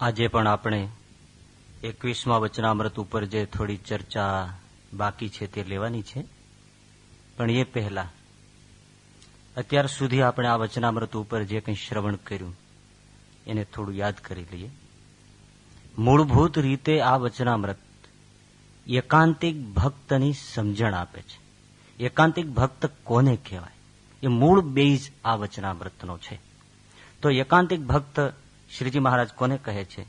આજે પણ આપણે એકવીસમા વચનામૃત ઉપર જે થોડી ચર્ચા બાકી છે તે લેવાની છે. પણ એ પહેલા અત્યાર સુધી આપણે આ વચનામૃત ઉપર જે કંઈ શ્રવણ કર્યું, એને થોડું યાદ કરી લઈએ. મૂળભૂત રીતે આ વચનામૃત એકાંતિક ભક્તની સમજણ આપે છે. એકાંતિક ભક્ત કોને કહેવાય? એ મૂળ બેઝ આ વચનામૃતનો છે. તો એકાંતિક ભક્ત શ્રીજી મહારાજ કોને કહે છે?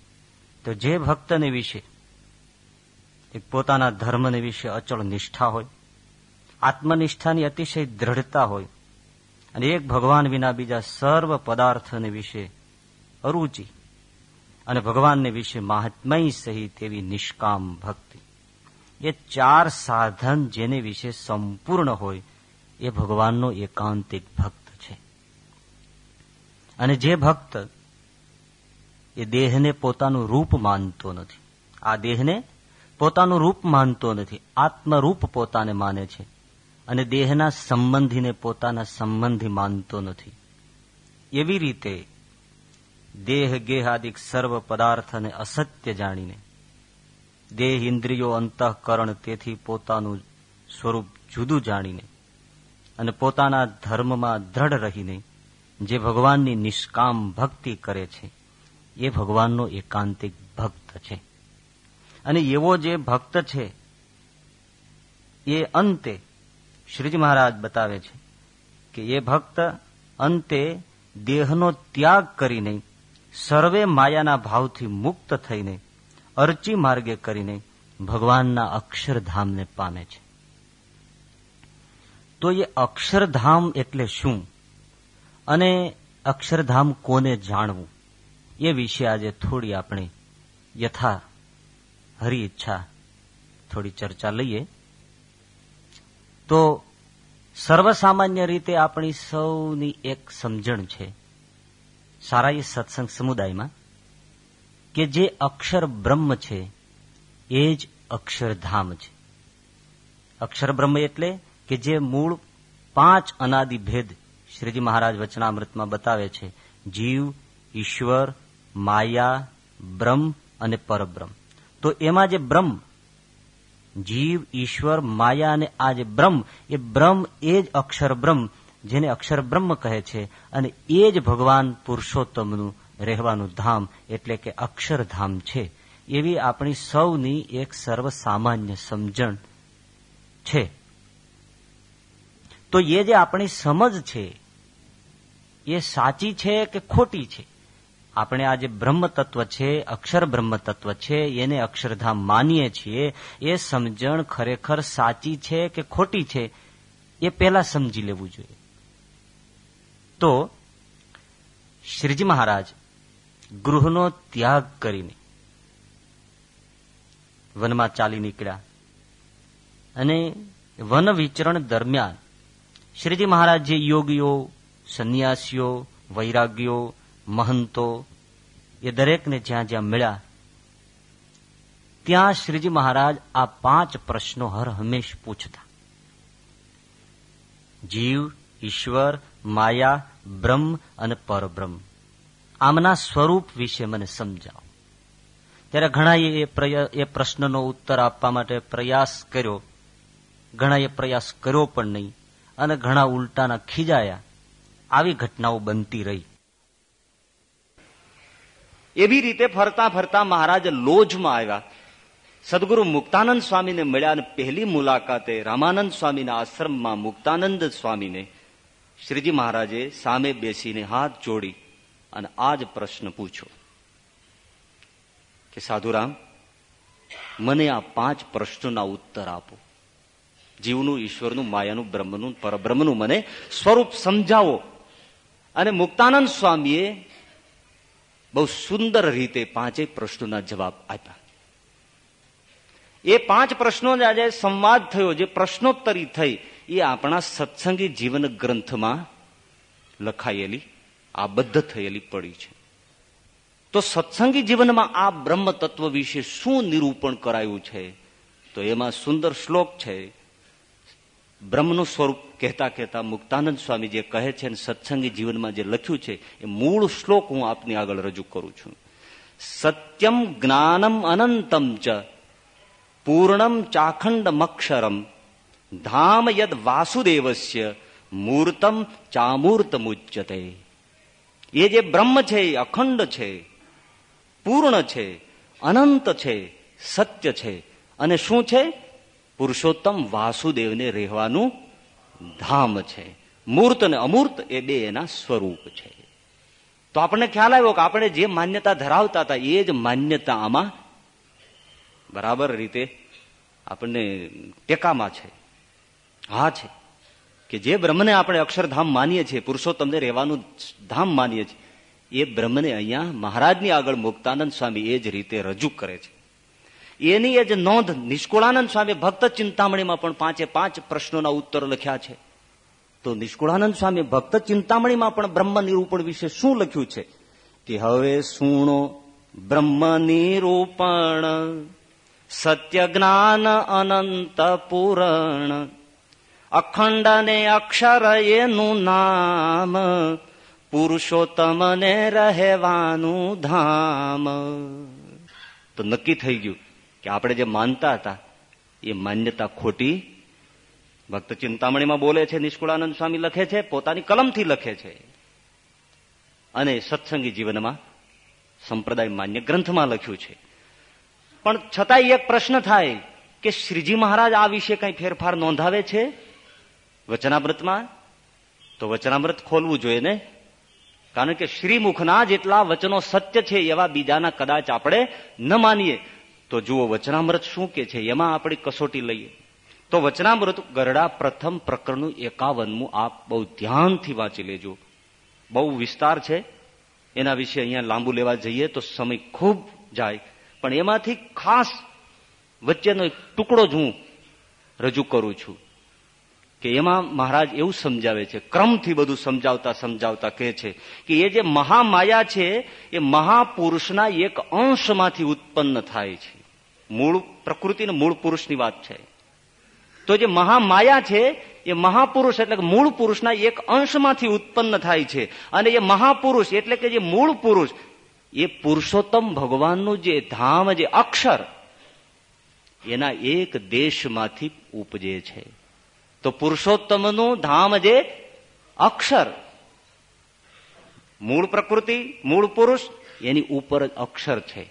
તો જે ભક્તને વિશે પોતાના ધર્મને વિશે અચળ નિષ્ઠા હોય, આત્મનિષ્ઠાની અતિશય દ્રઢતા હોય, અને એક ભગવાન વિના બીજા સર્વ પદાર્થને વિશે અરુચિ, અને ભગવાનને વિશે મહાત્મય સહિત એવી નિષ્કામ ભક્તિ, એ ચાર સાધન જેને વિશે સંપૂર્ણ હોય, એ ભગવાનનો એકાંતિક ભક્ત છે. અને જે ભક્ત એ દેહને પોતાનું રૂપ માનતો નથી. આ દેહને પોતાનું રૂપ માનતો નથી. આત્મરૂપ પોતાને માને છે. અને દેહના સંબંધીને પોતાના સંબંધી માનતો નથી. એવી રીતે દેહ ગેહાદિક સર્વ પદાર્થને અસત્ય જાણીને દેહ ઇન્દ્રિયો અંતઃકરણ તેથી પોતાનું સ્વરૂપ જુદું જાણીને અને પોતાના ધર્મમાં દ્રઢ રહીને જે ભગવાનની નિષ્કામ ભક્તિ કરે છે એ ભગવાનનો એકાંતિક ભક્ત છે. અને એવો જે ભક્ત છે, એ અંતે શ્રીજી મહારાજ બતાવે છે કે એ ભક્ત અંતે દેહનો ત્યાગ કરીને, સર્વે માયાના ભાવથી મુક્ત થઈને, અરચી માર્ગે કરીને ભગવાનના અક્ષરધામને પામે છે. તો એ અક્ષરધામ એટલે શું? અને અક્ષરધામ કોને જાણવું? એ વિશે આજે થોડી આપણે યથા હરી ઈચ્છા થોડી ચર્ચા લઈએ. તો સર્વસામાન્ય રીતે આપણી સૌની એક સમજણ છે સારા એ સત્સંગ સમુદાયમાં કે જે અક્ષર બ્રહ્મ છે, એ જ અક્ષરધામ છે. અક્ષર બ્રહ્મ એટલે કે જે મૂળ પાંચ અનાદિ ભેદ શ્રીજી મહારાજ વચનામૃતમાં બતાવે છે. જીવ, ઈશ્વર માયા, બ્રહ્મ અને પરબ્રહ્મ. તો એમાં જે બ્રહ્મ, જીવ, ઈશ્વર, માયા અને આ જે બ્રહ્મ, એ બ્રહ્મ એ જ અક્ષર બ્રહ્મ, જેને અક્ષર બ્રહ્મ કહે છે, અને એ જ ભગવાન પુરુષોત્તમનું રહેવાનું ધામ, એટલે કે અક્ષરધામ છે. એવી આપણી સૌની એક સર્વસામાન્ય સમજણ છે. તો એ જે આપણી સમજ છે, એ સાચી છે કે ખોટી છે? આપણે આ જે બ્રહ્મ તત્વ છે, અક્ષર બ્રહ્મ તત્વ છે, એને અક્ષરધામ માનીએ છીએ. એ સમજણ ખરેખર સાચી છે કે ખોટી છે? એ પહેલા સમજી લેવું જોઈએ. તો, શ્રીજી મહારાજ, ગૃહનો ત્યાગ કરીને વનમાં ચાલી નીકળ્યા. અને વન વિચરણ દરમિયાન શ્રીજી મહારાજ જે યોગીઓ, સંન્યાસીઓ વૈરાગ્યો મહંતો એ દરેકને જ્યાં જ્યાં મળ્યા, ત્યાં શ્રીજી મહારાજ આ પાંચ પ્રશ્નો હર હંમેશ પૂછતા. જીવ, ઈશ્વર, માયા, બ્રહ્મ અને પરબ્રહ્મ. આમના સ્વરૂપ વિશે મને સમજાવો. ત્યારે ઘણા એ પ્રશ્નનો ઉત્તર આપવા માટે પ્રયાસ કર્યો. ઘણા એ પ્રયાસ કર્યો પણ નહીં અને ઘણા ઉલટાના ખીજાયા. આવી ઘટનાઓ બનતી રહી. એવી રીતે ફરતા ફરતા મહારાજ લોજમાં આવ્યા. સદગુરુ મુક્તાનંદ સ્વામીને મળ્યા અને પહેલી મુલાકાતે રામાનંદ સ્વામીના આશ્રમમાં મુક્તાનંદ સ્વામીને શ્રીજી મહારાજે સામે બેસીને હાથ જોડી અને આ પ્રશ્ન પૂછ્યો કે, સાધુરામ, મને આ પાંચ પ્રશ્નોના ઉત્તર આપો. જીવનું, ઈશ્વરનું, માયાનું, બ્રહ્મનું, પરબ્રહ્મનું મને સ્વરૂપ સમજાવો. અને મુક્તાનંદ સ્વામીએ બહુ સુંદર રીતે પાંચેય પ્રશ્નોના જવાબ આપ્યા. એ પાંચ પ્રશ્નો આજે સંવાદ થયો, જે પ્રશ્નોત્તરી થઈ, એ આપણા સત્સંગી જીવન ગ્રંથમાં લખાયેલી, આબદ્ધ થયેલી પડી છે. તો સત્સંગી જીવનમાં આ બ્રહ્મ તત્વ વિશે શું નિરૂપણ કરાયું છે? તો એમાં સુંદર શ્લોક છે, બ્રહ્મનું સ્વરૂપ કહેતા કહેતા મુક્તાનંદ સ્વામી જે કહે છે સત્સંગી જીવનમાં જે લખ્યું છે, એ મૂળ શ્લોક હું આપની આગળ રજૂ કરું છું. સત્યમ જ્ઞાનમ અનંતમ ચ, પૂર્ણમ ચાખંડમક્ષરમ, ધામ યદ વાસુદેવસ્ય, મૂર્તમ ચામૂર્તમુચ્યતે. એ જે બ્રહ્મ છે, એ અખંડ છે, પૂર્ણ છે, અનંત છે, સત્ય છે. અને શું છે? પુરુષોત્તમ વાસુદેવને રહેવાનું ધામ છે. મૂર્ત અને અમૂર્ત એ બે એના સ્વરૂપ છે. તો આપણને ખ્યાલ આવ્યો કે આપણે જે માન્યતા ધરાવતા હતા, એ જ માન્યતા આમાં બરાબર રીતે આપણને ટેકામાં છે. હા છે કે જે બ્રહ્મને આપણે અક્ષરધામ માનીએ છીએ, પુરુષોત્તમને રહેવાનું ધામ માનીએ છીએ, એ બ્રહ્મને અહીંયા મહારાજની આગળ મુક્તાનંદ સ્વામી એ જ રીતે રજૂ કરે છે. એની એ જ નોંધ નિષ્કુળાનંદ સ્વામી ભક્ત ચિંતામણીમાં પણ પાંચે પાંચ પ્રશ્નોના ઉત્તર લખ્યા છે. તો નિષ્કુળાનંદ સ્વામી ભક્ત ચિંતામણીમાં પણ બ્રહ્મ નિરૂપણ વિશે શું લખ્યું છે? કે હવે સુણો બ્રહ્મ નિરૂપણ, સત્ય જ્ઞાન અનંત પૂરણ અખંડ ને અક્ષર એનું નામ પુરુષોત્તમ ને રહેવાનું ધામ. તો નક્કી થઈ ગયું. કે આપણે જે માનતા હતા, એ માન્યતા ખોટી ભક્ત ચિંતામણીમાં બોલે છે, નિષ્કુળાનંદ સ્વામી લખે છે, પોતાની કલમથી લખે છે. અને સત્સંગી જીવનમાં સંપ્રદાય માન્ય ગ્રંથમાં લખ્યું છે. પણ છતાંય એક પ્રશ્ન થાય કે શ્રીજી મહારાજ આ વિશે કઈ ફેરફાર નોંધાવે છે? વચનામૃતમાં? તો વચનામૃત ખોલવું જોઈએ ને? કારણ કે શ્રીમુખના જેટલા વચનો સત્ય છે, એવા બીજાના કદાચ આપણે ન માનીએ. તો જુઓ વચનામૃત શું કે છે? એમાં આપણી કસોટી લઈએ. તો વચનામૃત ગરડા પ્રથમ પ્રકરણનું એકાવનમું આપ બહુ ધ્યાનથી વાંચી લેજો. બહુ વિસ્તાર છે. એના વિશે અહીંયા લાંબુ લેવા જઈએ તો સમય ખૂબ જાય. પણ એમાંથી ખાસ વચ્ચેનો એક ટુકડો જ હું રજૂ કરું છું કે એમાં મહારાજ એવું સમજાવે છે, ક્રમથી બધું સમજાવતા સમજાવતા કહે છે કે એ જે મહામાયા છે, એ મહાપુરુષના એક અંશમાંથી ઉત્પન્ન થાય છે. મૂળ પ્રકૃતિ મૂળ પુરુષની વાત છે. તો જે મહામાયા છે, એ મહાપુરુષ એટલે મૂળ પુરુષના એક અંશમાંથી ઉત્પન્ન થાય છે. અને એ મહાપુરુષ એટલે કે જે મૂળ પુરુષ, એ પુરુષોત્તમ ભગવાનનું જે ધામ, જે અક્ષર, એના એક દેશમાંથી ઉપજે છે. તો પુરુષોત્તમનું ધામ જે અક્ષર, મૂળ પ્રકૃતિ, મૂળ પુરુષ, એની ઉપર અક્ષર છે.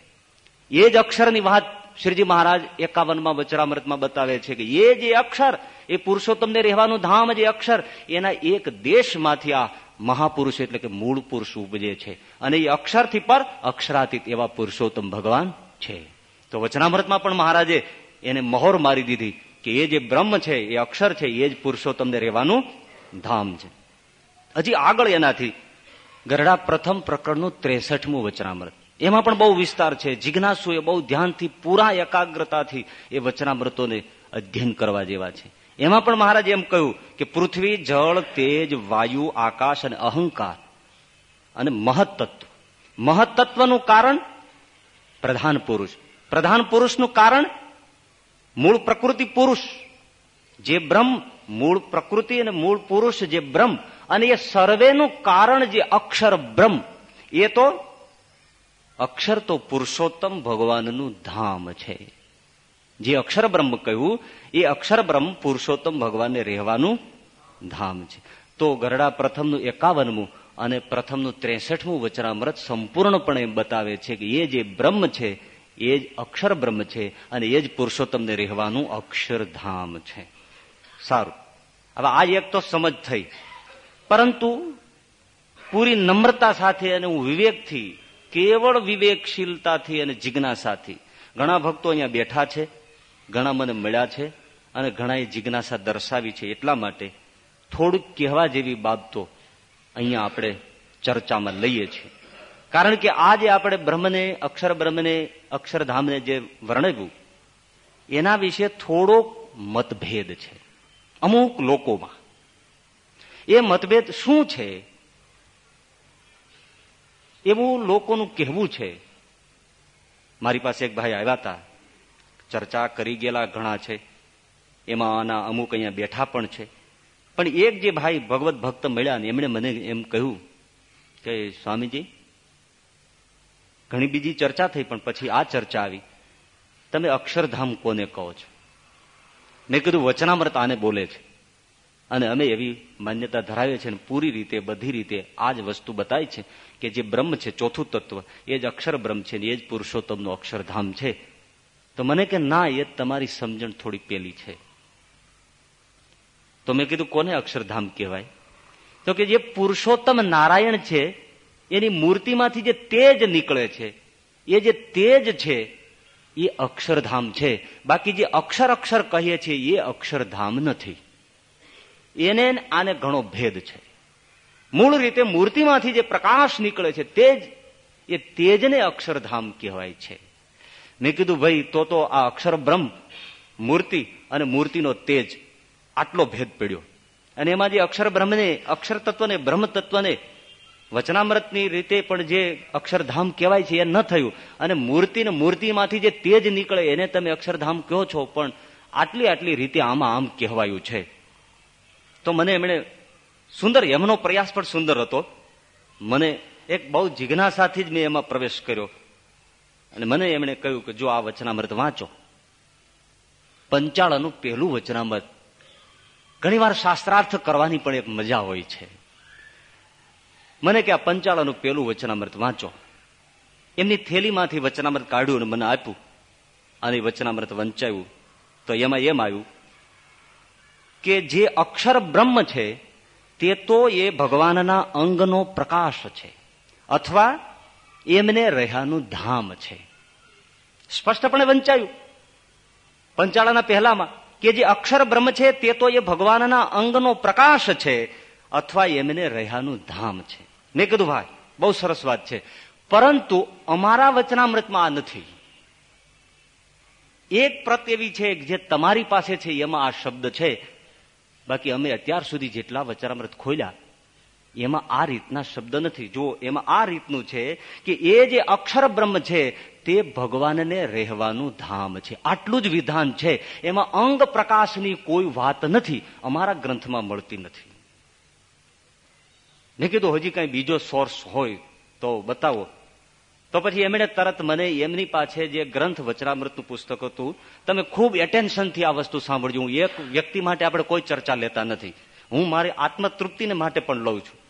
એ જ અક્ષરની વાત શ્રીજી મહારાજ એકાવનમાં વચરામૃતમાં બતાવે છે કે એ જે અક્ષર, એ પુરુષોત્તમને રહેવાનું ધામ જે અક્ષર, એના એક દેશમાંથી આ મહાપુરુષ એટલે કે મૂળ પુરુષ ઉપજે છે. અને એ અક્ષરથી પર અક્ષરાતીત એવા પુરુષોત્તમ ભગવાન છે. તો વચનામૃતમાં પણ મહારાજે એને મહોર મારી દીધી કે એ જે બ્રહ્મ છે, એ અક્ષર છે, એ જ પુરુષોત્તમને રહેવાનું ધામ છે. હજી આગળ એનાથી ગરડા પ્રથમ પ્રકરણનું ત્રેસઠમું વચનામૃત એમાં પણ બહુ વિસ્તાર છે. જિજ્ઞાસુએ બહુ ધ્યાનથી, પૂરા એકાગ્રતાથી એ વચનામૃતોને અધ્યયન કરવા જેવા છે. એમાં પણ મહારાજ એમ કહ્યું કે પૃથ્વી, જળ, તેજ, વાયુ, આકાશ અને અહંકાર અને મહત્તત્વ. મહત્તત્વનું કારણ પ્રધાન પુરુષ. પ્રધાન પુરુષનું કારણ મૂળ પ્રકૃતિ પુરુષ. જે બ્રહ્મ, મૂળ પ્રકૃતિ અને મૂળ પુરુષ જે બ્રહ્મ અને એ સર્વેનું કારણ જે અક્ષર બ્રહ્મ, એ તો અક્ષર તો પુરુષોત્તમ ભગવાનનું ધામ છે. જે અક્ષર બ્રહ્મ કહ્યું, એ અક્ષર બ્રહ્મ પુરુષોત્તમ ભગવાનને રહેવાનું ધામ છે. તો ગરડા પ્રથમનું એકાવનમું અને પ્રથમનું ત્રેસઠમું વચનામૃત સંપૂર્ણપણે બતાવે છે કે એ જે બ્રહ્મ છે, એ જ અક્ષર બ્રહ્મ છે અને એ જ પુરુષોત્તમને રહેવાનું અક્ષરધામ છે. સારું. હવે આ એક તો સમજ થઈ. પરંતુ પૂરી નમ્રતા સાથે અને હું વિવેકથી કેવળ વિવેકશીલતાથી અને જિજ્ઞાસાથી. ઘણા ભક્તો અહીંયા બેઠા છે, ઘણા મને મળ્યા છે અને ઘણાએ જિજ્ઞાસા દર્શાવી છે એટલા માટે થોડુંક કહેવા જેવી બાબતો અહીંયા આપણે ચર્ચામાં લઈએ છીએ. કારણ કે આ જે આપણે બ્રહ્મને અક્ષર બ્રહ્મને અક્ષરધામને જે વર્ણવ્યું, એના વિશે થોડોક મતભેદ છે. અમુક લોકોમાં એ મતભેદ શું છે? એવું લોકોનું કહેવું છે. મારી પાસે એક ભાઈ આવ્યા હતા. ચર્ચા કરી ગયેલા ઘણા છે. એમાં આના અમુક અહીંયા બેઠા પણ છે. પણ એક જે ભાઈ ભગવત ભક્ત મળ્યા ને એમણે મને એમ કહ્યું કે, સ્વામીજી, ઘણી બીજી ચર્ચા થઈ પણ પછી આ ચર્ચા આવી. તમે અક્ષરધામ કોને કહો છો? મેં કીધું, વચનામૃત આને બોલે છે. અને અમે એવી માન્યતા ધરાવીએ છીએ પૂરી રીતે, બધી રીતે આ જ વસ્તુ બતાવી છે કે જે બ્રહ્મ છે, ચોથું તત્વ, એ જ અક્ષર બ્રહ્મ છે એ જ પુરુષોત્તમનું અક્ષરધામ છે. તો મને કે ના, એ તમારી સમજણ થોડી પેલી છે. તો મેં કીધું, કોને અક્ષરધામ કહેવાય? તો કે જે પુરુષોત્તમ નારાયણ છે, એની મૂર્તિમાંથી જે તેજ નીકળે છે, એ જે તેજ છે, એ અક્ષરધામ છે. બાકી જે અક્ષર અક્ષર કહીએ છીએ, એ અક્ષરધામ નથી. એને આને ઘણો ભેદ છે. મૂળ રીતે મૂર્તિમાંથી જે પ્રકાશ નીકળે છે તે જ, એ તેજને અક્ષરધામ કહેવાય છે. મેં કીધું, ભાઈ, તો તો આ અક્ષર બ્રહ્મ, મૂર્તિ અને મૂર્તિનો તેજ આટલો ભેદ પડ્યો. અને એમાં જે અક્ષર બ્રહ્મને, અક્ષર તત્વને, બ્રહ્મ તત્વને, વચનામૃતની રીતે પણ જે અક્ષરધામ કહેવાય છે એ ન થયું. અને મૂર્તિને મૂર્તિમાંથી જે તેજ નીકળે એને તમે અક્ષરધામ કહો છો, પણ આટલી આટલી રીતે આમાં આમ કહેવાયું છે. તો મને એમણે સુંદર, એમનો પ્રયાસ પણ સુંદર હતો. મને એક બહુ જિજ્ઞાસાથી જ મેં એમાં પ્રવેશ કર્યો. અને મને એમણે કહ્યું કે જો આ વચનામૃત વાંચો. પંચાળાનું પહેલું વચનામૃત. ઘણીવાર શાસ્ત્રાર્થ કરવાની પણ એક મજા હોય છે. મને કે આ પંચાળાનું પહેલું વચનામૃત વાંચો. એમની થેલીમાંથી વચનામૃત કાઢ્યું અને મને આપ્યું. અને વચનામૃત વંચાયું. તો એમાં એમ આવ્યું કે જે અક્ષર બ્રહ્મ છે, તે તો એ ભગવાનના અંગનો પ્રકાશ છે, અથવા એમને રહ્યાનું ધામ છે. સ્પષ્ટપણે વંચાયું. પંચાળાના પહેલામાં કે જે અક્ષર બ્રહ્મ છે, તે તો એ ભગવાનના અંગનો પ્રકાશ છે, અથવા એમને રહ્યાનું ધામ છે. મેં કીધું ભાઈ બહુ સરસ વાત છે. પરંતુ અમારા વચનામૃતમાં આ નથી. એક પ્રત એવી છે જે તમારી પાસે છે, એમાં આ શબ્દ છે બાકી અમે અત્યાર સુધી જેટલા વચરામૃત ખોલ્યા એમાં આ રીતના શબ્દ નથી. જો એમાં આ રીતનું છે કે એ જે અક્ષર બ્રહ્મ છે, તે ભગવાનને રહેવાનું ધામ છે. આટલું જ વિધાન છે. એમાં અંગ પ્રકાશની કોઈ વાત નથી. અમારા ગ્રંથમાં મળતી નથી. મેં કીધું, હજી કઈ બીજો સોર્સ હોય તો બતાવો. તો પછી એમણે તરત મને એમની પાસે જે ગ્રંથ વચરામૃતનું પુસ્તક હતું, તમે ખૂબ એટેન્શનથી આ વસ્તુ સાંભળજો. હું એક વ્યક્તિ માટે આપણે કોઈ ચર્ચા લેતા નથી. હું મારી આત્મતૃપ્તિને માટે પણ લઉં છું.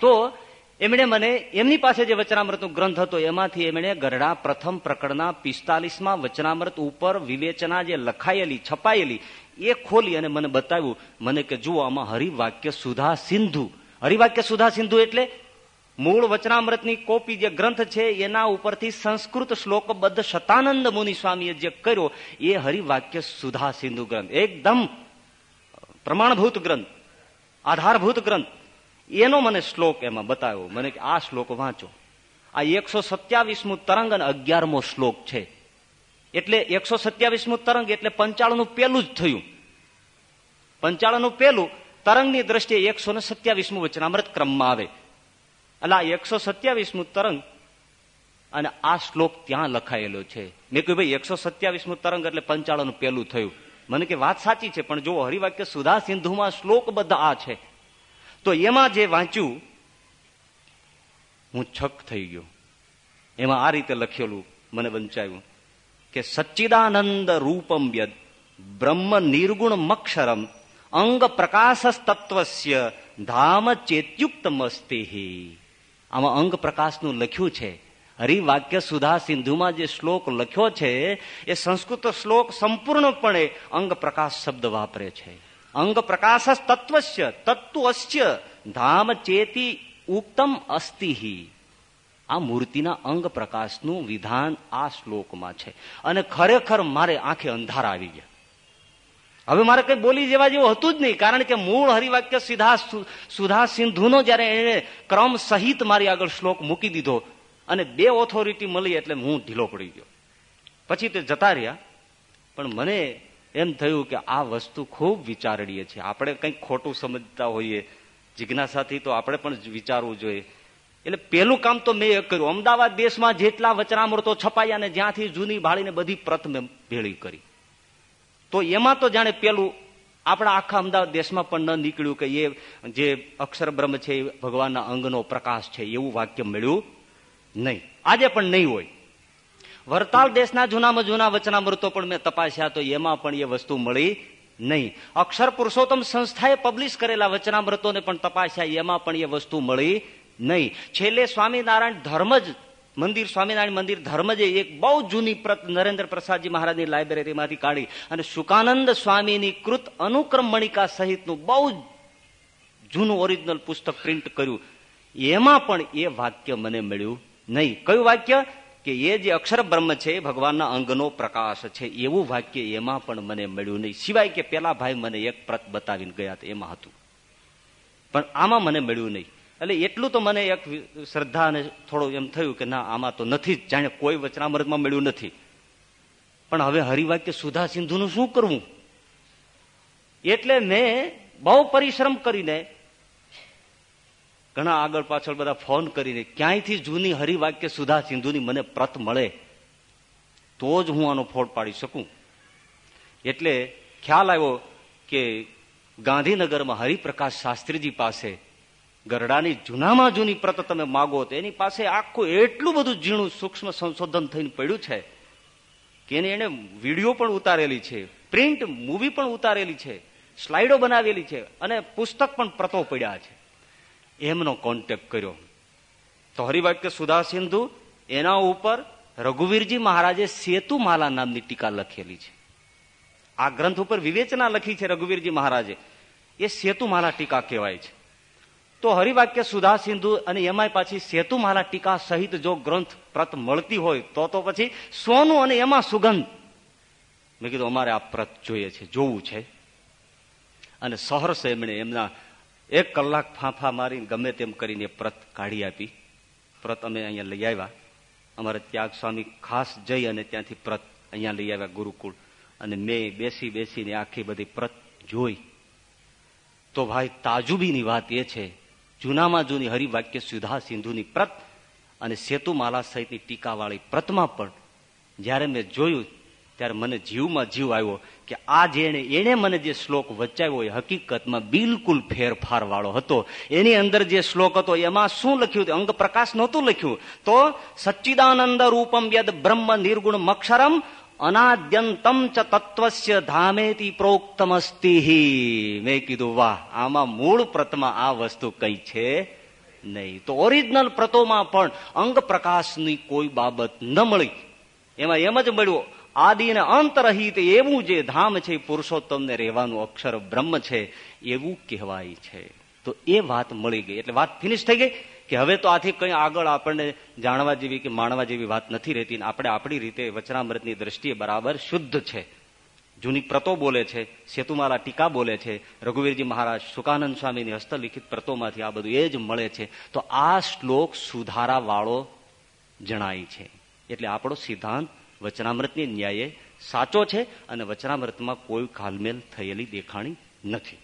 તો એમણે મને એમની પાસે જે વચનામૃતનો ગ્રંથ હતો, એમાંથી એમણે ગરડા પ્રથમ પ્રકરણના પિસ્તાલીસમાં વચનામૃત ઉપર વિવેચના જે લખાયેલી, છપાયેલી, એ ખોલી અને મને બતાવ્યું. મને કે જુઓ, આમાં હરિવાક્ય સુધા સિંધુ. હરિવાક્ય સુધા સિંધુ એટલે મૂળ વચનામૃતની કોપી જે ગ્રંથ છે, એના ઉપરથી સંસ્કૃત શ્લોકબદ્ધ શતાનંદ મુનિ સ્વામીએ જે કર્યો, એ હરિવાક્ય સુધા સિંધુ ગ્રંથ. એકદમ પ્રમાણભૂત ગ્રંથ, આધારભૂત ગ્રંથ. એનો મને શ્લોક એમાં બતાવ્યો. મને કે આ શ્લોક વાંચો. આ એકસો સત્યાવીસમું તરંગ અને અગિયારમો શ્લોક છે. એટલે એકસો સત્યાવીસમું તરંગ એટલે પંચાળનું પેલું જ થયું. પંચાળનું પેલું તરંગની દ્રષ્ટિએ એકસો ને સત્યાવીસમું વચનામૃત ક્રમમાં આવે. એટલે એકસો સત્યાવીસમું તરંગ. અને આ શ્લોક ત્યાં લખાયેલો છે. મેં કહ્યું, ભાઈ, એકસો સત્યાવીસમું તરંગ એટલે પંચાળનું પેલું થયું. મને કે, વાત સાચી છે, પણ જો હરિવાક્ય સુધા સિંધુમાં શ્લોક બધા આ છે. તો એમાં જે વાંચ્યું, હું છક થઈ ગયો. એમાં આ રીતે લખેલું મને વંચાયું કે, સચ્ચિદાનંદ રૂપમ યદ બ્રહ્મ નિર્ગુણ મક્ષરમ અંગ પ્રકાશ તત્વસ્ય ધામ ચેત્યુક્ત મસ્તી આમાં અંગ પ્રકાશનું લખ્યું છે. હરિવાક્ય સુધા સિંધુમાં જે શ્લોક લખ્યો છે, એ સંસ્કૃત શ્લોક સંપૂર્ણપણે અંગ પ્રકાશ શબ્દ વાપરે છે. અંગ પ્રકાશ તત્વસ્ય તત્વસ્ય ધામ ચેતી ઉક્તમ અસ્તિહી. આ મૂર્તિના અંગ પ્રકાશનું વિધાન આ શ્લોકમાં છે. અને ખરેખર મારે આંખે અંધાર આવી ગયા. હવે મારે કઈ બોલી જેવા જેવું હતું જ નહીં, કારણ કે મૂળ હરિવાક્ય સીધા સુધા સિંધુનો જયારે એને ક્રમ સહિત મારી આગળ શ્લોક મૂકી દીધો અને બે ઓથોરિટી મળી એટલે હું ઢીલો પડી ગયો. પછી તે જતા રહ્યા, પણ મને એમ થયું કે આ વસ્તુ ખૂબ વિચારણીય છે. આપણે કંઈક ખોટું સમજતા હોઈએ, જિજ્ઞાસાથી તો આપણે પણ વિચારવું જોઈએ. એટલે પેલું કામ તો મેં કર્યું. અમદાવાદ દેશમાં જેટલા વચનામૃતો છપાયા ને જ્યાંથી જૂની ભાળીને બધી પ્રત મેં ભેળી કરી. તો એમાં તો જાણે પેલું આપણા આખા અમદાવાદ દેશમાં પણ ન નીકળ્યું કે એ જે અક્ષર બ્રહ્મ છે એ ભગવાનના અંગનો પ્રકાશ છે એવું વાક્ય મળ્યું નહીં. આજે પણ નહીં હોય. વરતાલ દેશના જૂનામાં જૂના વચનામૃતો પણ મેં તપાસ્યા તો એમાં પણ એ વસ્તુ મળી નહીં. અક્ષર પુરુષોત્તમ સંસ્થાએ પબ્લિશ કરેલા વચનામૃતોને પણ તપાસ્યા એમાં પણ એ વસ્તુ મળી નહીં. છેલ્લે સ્વામિનારાયણ ધર્મ જ મંદિર, સ્વામિનારાયણ મંદિર ધર્મ જે એક બહુ જૂની પ્રત નરેન્દ્ર પ્રસાદજી મહારાજની લાઇબ્રેરીમાંથી કાઢી અને સુકાનંદ સ્વામીની કૃત અનુક્રમ મણિકા સહિતનું બહુ જૂનું ઓરિજિનલ પુસ્તક પ્રિન્ટ કર્યું. એમાં પણ એ વાક્ય મને મળ્યું નહીં. કયું વાક્ય? કે એ જે અક્ષર બ્રહ્મ છે એ ભગવાનના અંગનો પ્રકાશ છે. એવું વાક્ય એમાં પણ મને મળ્યું નહીં. સિવાય કે પેલા ભાઈ મને એક પ્રત બતાવીને ગયા એમાં હતું. પણ આમાં મને મળ્યું નહીં. એટલે એટલું તો મને એક શ્રદ્ધા અને થોડું એમ થયું કે ના, આમાં તો નથી જાણે કોઈ વચનામૃતમાં મળ્યું નથી. પણ હવે હરિવાક્ય સુધા સિંધુનું શું કરવું? એટલે મેં બહુ પરિશ્રમ કરીને ઘણા આગળ પાછળ બધા ફોન કરીને ક્યાંયથી જૂની હરિવાક્ય સુધા સિંધુની મને પ્રત મળે, તો જ હું આનો ફોડ પાડી શકું. એટલે ખ્યાલ આવ્યો કે ગાંધીનગરમાં હરિપ્રકાશ શાસ્ત્રીજી પાસે ગરડાની જૂનામાં જૂની પ્રત તમે માગો તો એની પાસે આખું એટલું બધું ઝીણું સૂક્ષ્મ સંશોધન થઈને પડ્યું છે કે એને એને વીડિયો પણ ઉતારેલી છે, પ્રિન્ટ મૂવી પણ ઉતારેલી છે, સ્લાઇડો બનાવેલી છે અને પુસ્તક પણ પ્રતો પડ્યા છે. એમનો કોન્ટેક્ટ કર્યો. તો હરિવાક્ય સુધા સિંધુ, એના ઉપર રઘુવીરજી મહારાજે સેતુમાલા નામની ટીકા લખેલી છે. આ ગ્રંથ ઉપર વિવેચના લખી છે રઘુવીરજી મહારાજે. એ સેતુમાલા ટીકા કહેવાય છે. તો હરિવાક્ય સુધા સિંધુ અને એમાંય પાછી સેતુમાલા ટીકા સહિત જો ગ્રંથ પ્રત મળતી હોય, તો તો પછી સોનું અને એમાં સુગંધ. મેં કીધું, અમારે આ પ્રત જોઈએ છે, જોવું છે. અને સહર્ષ એમણે એમના એક કલાક ફાંફા મારી ગમે તેમ કરીને પ્રત કાઢી આપી. પ્રત અમે અહીંયા લઈ આવ્યા. અમારે ત્યાગ સ્વામી ખાસ જઈ અને ત્યાંથી પ્રત અહીંયા લઈ આવ્યા ગુરુકુળ. અને મેં બેસી બેસીને આખી બધી પ્રત જોઈ. તો ભાઈ તાજુબીની વાત એ છે જૂનામાં જૂની હરિવાક્ય સુધા સિંધુની પ્રત અને સેતુમાલા સહિતની ટીકાવાળી પ્રતમાં પણ જ્યારે મેં જોયું, ત્યારે મને જીવમાં જીવ આવ્યો કે આ જેણે એણે મને જે શ્લોક વચાવ્યો એ હકીકતમાં બિલકુલ ફેરફાર વાળો હતો. એની અંદર જે શ્લોક હતો એમાં શું લખ્યું અંગ પ્રકાશ નહોતું લખ્યું. તો સચ્ચિદાનંદ રૂપમ યદ બ્રહ્મ નિર્ગુણ મક્ષરમ અનાદ્યંતમ ચ તત્વસ્ય ધામેતી પ્રોક્તમસ્તિ મેં કીધું વાહ આમાં મૂળ પ્રતમાં આ વસ્તુ કઈ છે નહીં તો ઓરિજિનલ પ્રતોમાં પણ અંગ પ્રકાશની કોઈ બાબત ન મળી એમાં એમ જ મળ્યું આદિ ને અંતરહિત એવું જે ધામ છે પુરુષોત્તમને રહેવાનું અક્ષર બ્રહ્મ છે એવું કહેવાય છે તો એ વાત મળી ગઈ એટલે વાત ફિનિશ થઈ ગઈ કે હવે તો આથી કંઈ આગળ આપણને જાણવા જેવી કે માણવા જેવી વાત નથી રહેતી આપણે આપણી રીતે વચનામૃતની દ્રષ્ટિએ બરાબર શુદ્ધ છે. જૂની પ્રતો બોલે છે, સેતુમાલા ટીકા બોલે છે, રઘુવીરજી મહારાજ સુકાનંદ સ્વામીની હસ્તલિખિત પ્રતોમાંથી આ બધું એ જ મળે છે. તો આ શ્લોક સુધારા વાળો જણાય છે. એટલે આપણો સિદ્ધાંત વચનામૃતની ન્યાયે સાચો છે અને વચનામૃતમાં કોઈ ખાલમેલ થયેલી દેખાણી નથી.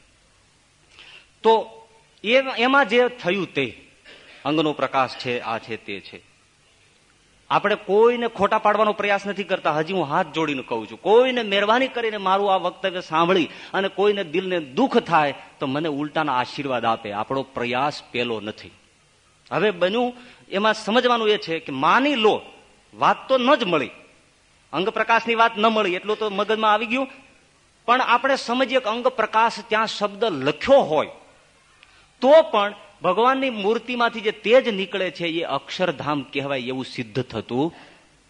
તો એમાં જે થયું તે અંગનો પ્રકાશ છે, આ છે, તે છે. આપણે કોઈને ખોટા પાડવાનો પ્રયાસ નથી કરતા. હજી હું હાથ જોડીને કહું છું, કોઈને મહેરબાની કરીને મારું આ વક્તવ્ય સાંભળી અને કોઈને દિલને દુઃખ થાય તો મને ઉલટાના આશીર્વાદ આપે. આપણો પ્રયાસ પેલો નથી. હવે બન્યું, એમાં સમજવાનું એ છે કે માની લો, વાત તો ન જ મળી. અંગ પ્રકાશની વાત ન મળી, એટલું તો મગજમાં આવી ગયું. પણ આપણે સમજીએ કે અંગ પ્રકાશ ત્યાં શબ્દ લખ્યો હોય, તો પણ ભગવાનની મૂર્તિમાંથી જે તેજ નીકળે છે એ અક્ષરધામ કહેવાય એવું સિદ્ધ થતું